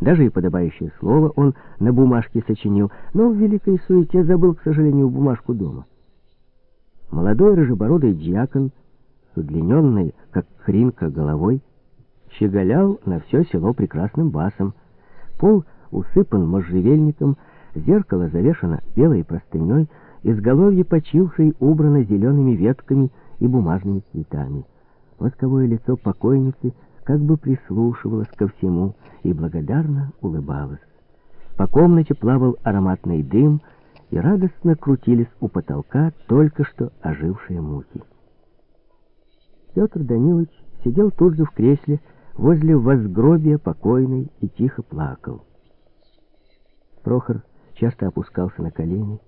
Даже и подобающее слово он на бумажке сочинил, но в великой суете забыл, к сожалению, бумажку дома. Молодой рыжебородый дьякон, с удлиненной, как хринка, головой, щеголял на все село прекрасным басом. Пол усыпан можжевельником, зеркало завешано белой простыней, изголовье почившей убрано зелеными ветками и бумажными цветами. Восковое лицо покойницы как бы прислушивалось ко всему и благодарно улыбалось. По комнате плавал ароматный дым, и радостно крутились у потолка только что ожившие мухи. Петр Данилович сидел тут же в кресле возле возгробия покойной и тихо плакал. Прохор часто опускался на колени,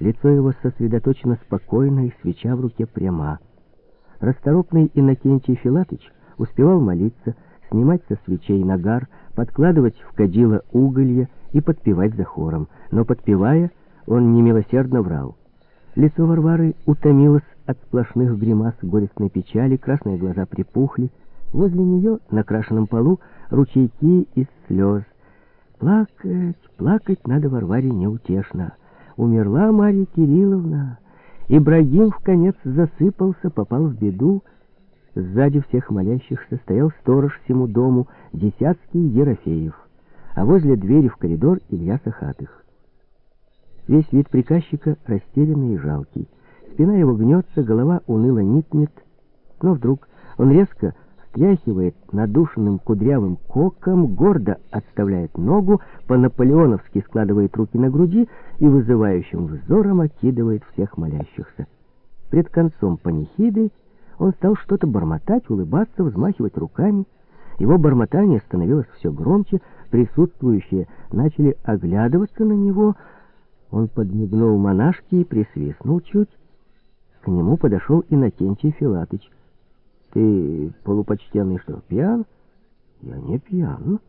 лицо его сосредоточено спокойно и свеча в руке пряма. Расторопный Иннокентий Филатыч успевал молиться, снимать со свечей нагар, подкладывать в кадило уголья и подпевать за хором. Но подпевая, он немилосердно врал. Лицо Варвары утомилось от сплошных гримас горестной печали, красные глаза припухли. Возле нее, на крашенном полу, ручейки из слез. Плакать, плакать надо Варваре неутешно. Умерла Марья Кирилловна. Ибрагим в конец засыпался, попал в беду. Сзади всех молящихся стоял сторож всему дому, десятский Ерофеев, а возле двери в коридор Илья Сахатых. Весь вид приказчика растерянный и жалкий. Спина его гнется, голова уныло никнет, но вдруг он резко встряхивает надушенным кудрявым коком, гордо отставляет ногу, по-наполеоновски складывает руки на груди и вызывающим взором окидывает всех молящихся. Пред концом панихиды он стал что-то бормотать, улыбаться, взмахивать руками. Его бормотание становилось все громче, присутствующие начали оглядываться на него. Он подмигнул монашке и присвистнул чуть. К нему подошел Иннокентий Филатыч. «Ты, полупочтенный, что, пьян?» «Я не пьян».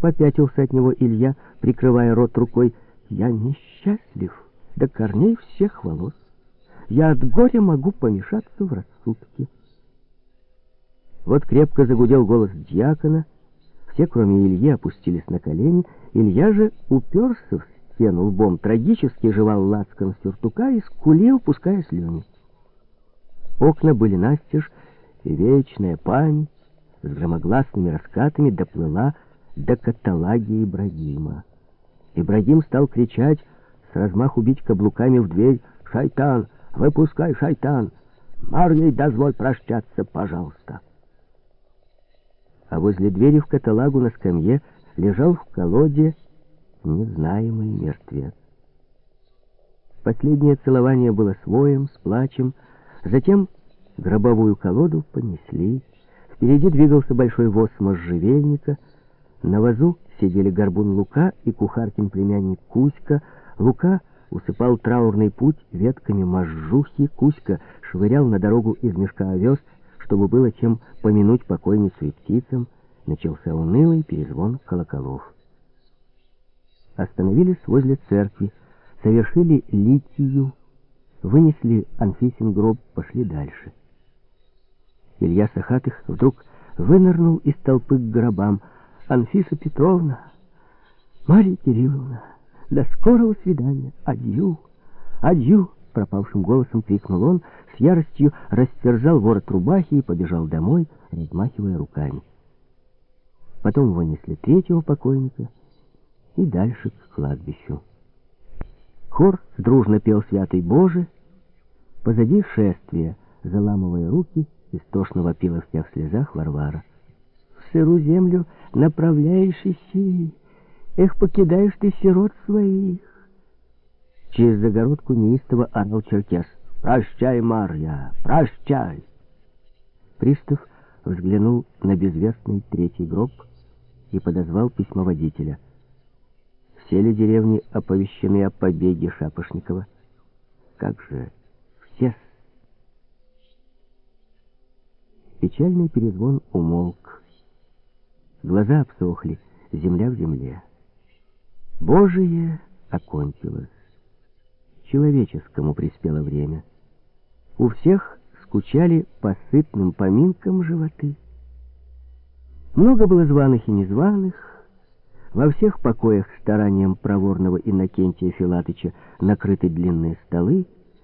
Попятился от него Илья, прикрывая рот рукой. «Я несчастлив до корней всех волос. Я от горя могу помешаться в рассудке». Вот крепко загудел голос дьякона. Все, кроме Ильи, опустились на колени. Илья же уперся в стену лбом, трагически жевал лацкан сюртука и скулил, пуская слюни. Окна были настежь, и вечная память с громогласными раскатами доплыла до каталаги Ибрагима. Ибрагим стал кричать, с размаху бить каблуками в дверь «Шайтан! Выпускай, шайтан! Марьей дозволь прощаться, пожалуйста!» А возле двери в каталагу на скамье лежал в колоде незнаемый мертвец. Последнее целование было своим, с плачем, затем Гробовую колоду понесли. Впереди двигался большой воз можжевельника. На возу сидели горбун Лука и кухаркин племянник Кузька. Лука усыпал траурный путь ветками можжухи. Кузька швырял на дорогу из мешка овес, чтобы было чем помянуть покойницу и птицам. Начался унылый перезвон колоколов. Остановились возле церкви, совершили литию, вынесли Анфисин гроб, пошли дальше. Илья Сахатых вдруг вынырнул из толпы к гробам. «Анфиса Петровна! Марья Кирилловна! До скорого свидания! Адью! Адью!» Пропавшим голосом крикнул он, с яростью растерзал ворот рубахи и побежал домой, размахивая руками. Потом вынесли третьего покойника и дальше к кладбищу. Хор дружно пел «Святый Боже», позади шествия, заламывая руки, Истошно вопила в слезах Варвара. В сыру землю направляешься, эх, покидаешь ты сирот своих. Через загородку неистово орал черкес. «Прощай, Марья, прощай!» Пристав взглянул на безвестный третий гроб и подозвал письмоводителя. Все ли деревни оповещены о побеге Шапошникова? Как же, все Печальный перезвон умолк. Глаза обсохли, земля в земле. Божие окончилось. Человеческому приспело время. У всех скучали по сытным поминкам животы. Много было званых и незваных, Во всех покоях старанием проворного Иннокентия Филатыча накрыты длинные столы,